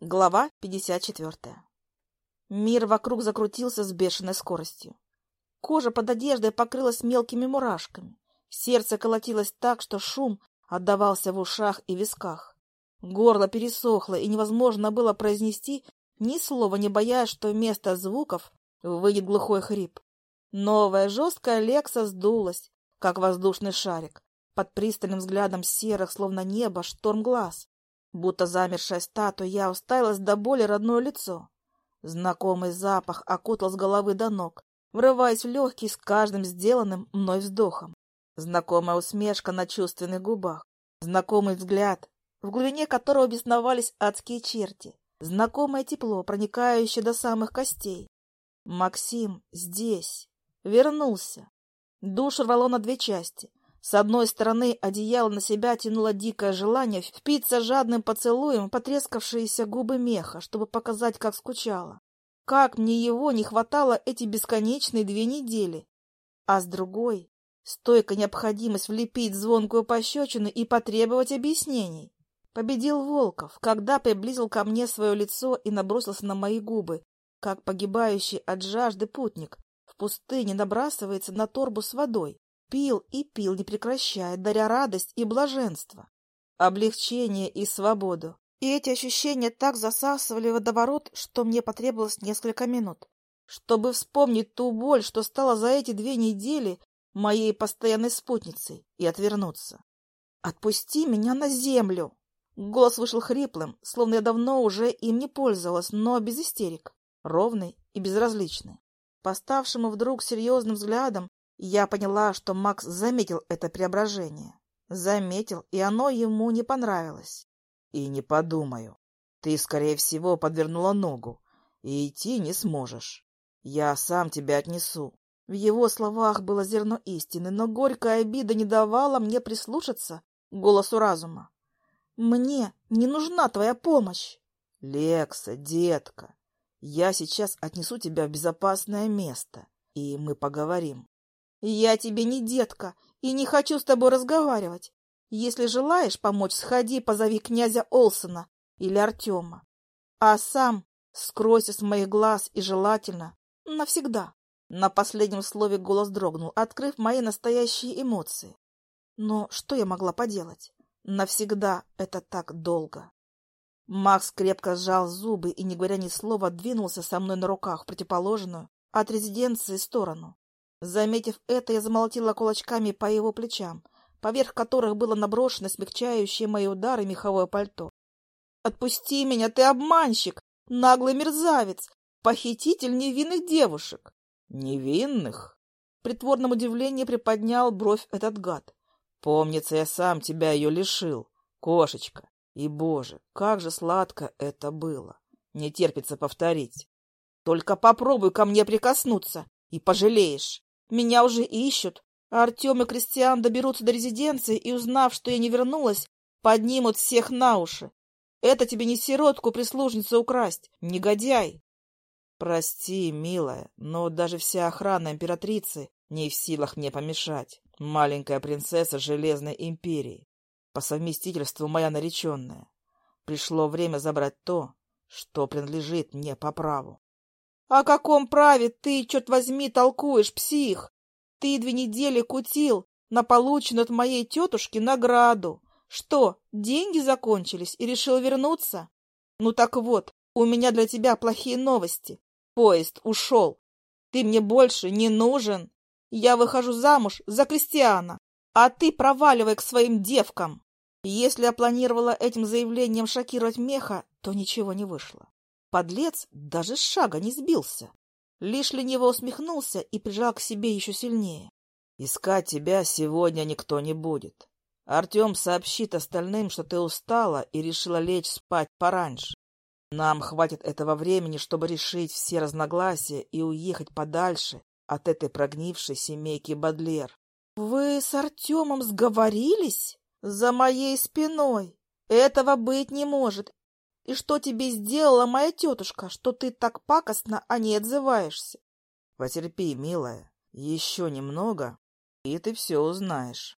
Глава 54. Мир вокруг закрутился с бешеной скоростью. Кожа под одеждой покрылась мелкими мурашками. Сердце колотилось так, что шум отдавался в ушах и висках. Горло пересохло, и невозможно было произнести ни слова, не боясь, что вместо звуков выйдет глухой хрип. Новая жесткая лекса сдулась, как воздушный шарик, под пристальным взглядом серых, словно небо, шторм глаз. Будто замершая статуя, я уставилась до боли родное лицо. Знакомый запах окутал с головы до ног, врываясь в легкий с каждым сделанным мной вздохом. Знакомая усмешка на чувственных губах. Знакомый взгляд, в глубине которого бесновались адские черти. Знакомое тепло, проникающее до самых костей. Максим здесь. Вернулся. Душу рвало на две части. С одной стороны, одеяло на себя тянуло дикое желание впиться жадным поцелуем в потрескавшиеся губы меха, чтобы показать, как скучала. Как мне его не хватало эти бесконечные две недели. А с другой — стойкая необходимость влепить звонкую пощечину и потребовать объяснений. Победил Волков, когда приблизил ко мне свое лицо и набросился на мои губы, как погибающий от жажды путник в пустыне набрасывается на торбу с водой. Пил и пил, не прекращая, даря радость и блаженство, облегчение и свободу. И эти ощущения так засасывали водоворот, что мне потребовалось несколько минут, чтобы вспомнить ту боль, что стала за эти две недели моей постоянной спутницей, и отвернуться. «Отпусти меня на землю!» Голос вышел хриплым, словно я давно уже им не пользовалась, но без истерик, ровный и безразличный. Поставшему вдруг серьезным взглядом я поняла, что Макс заметил это преображение. Заметил, и оно ему не понравилось. И не подумаю. Ты, скорее всего, подвернула ногу, и идти не сможешь. Я сам тебя отнесу. В его словах было зерно истины, но горькая обида не давала мне прислушаться к голосу разума. «Мне не нужна твоя помощь!» «Лекса, детка, я сейчас отнесу тебя в безопасное место, и мы поговорим. «Я тебе не детка и не хочу с тобой разговаривать. Если желаешь помочь, сходи, позови князя Олсона или Артема. А сам скройся с моих глаз и желательно навсегда». На последнем слове голос дрогнул, открыв мои настоящие эмоции. Но что я могла поделать? Навсегда это так долго. Макс крепко сжал зубы и, не говоря ни слова, двинулся со мной на руках в противоположную от резиденции сторону. Заметив это, я замолотила кулачками по его плечам, поверх которых было наброшено смягчающее мои удары меховое пальто. «Отпусти меня, ты обманщик, наглый мерзавец, похититель невинных девушек!» «Невинных?» В притворном удивлении приподнял бровь этот гад. «Помнится, я сам тебя ее лишил, кошечка. И, боже, как же сладко это было! Не терпится повторить. Только попробуй ко мне прикоснуться, и пожалеешь!» Меня уже ищут, Артем и Кристиан доберутся до резиденции и, узнав, что я не вернулась, поднимут всех на уши. Это тебе не сиротку-прислужницу украсть, негодяй. Прости, милая, но даже вся охрана императрицы не в силах мне помешать. Маленькая принцесса Железной империи, по совместительству моя нареченная. Пришло время забрать то, что принадлежит мне по праву. О каком праве ты, черт возьми, толкуешь, псих? Ты две недели кутил на полученную от моей тетушки награду. Что, деньги закончились и решил вернуться? Ну так вот, у меня для тебя плохие новости. Поезд ушел. Ты мне больше не нужен. Я выхожу замуж за Кристиана, а ты проваливай к своим девкам. Если я планировала этим заявлением шокировать меха, то ничего не вышло. Подлец даже с шага не сбился. Лишь лениво усмехнулся и прижал к себе еще сильнее. «Искать тебя сегодня никто не будет. Артем сообщит остальным, что ты устала и решила лечь спать пораньше. Нам хватит этого времени, чтобы решить все разногласия и уехать подальше от этой прогнившей семейки Бадлер. — Вы с Артемом сговорились? За моей спиной? Этого быть не может. И что тебе сделала моя тетушка, что ты так пакостно о ней отзываешься? Потерпи, милая, еще немного, и ты все узнаешь.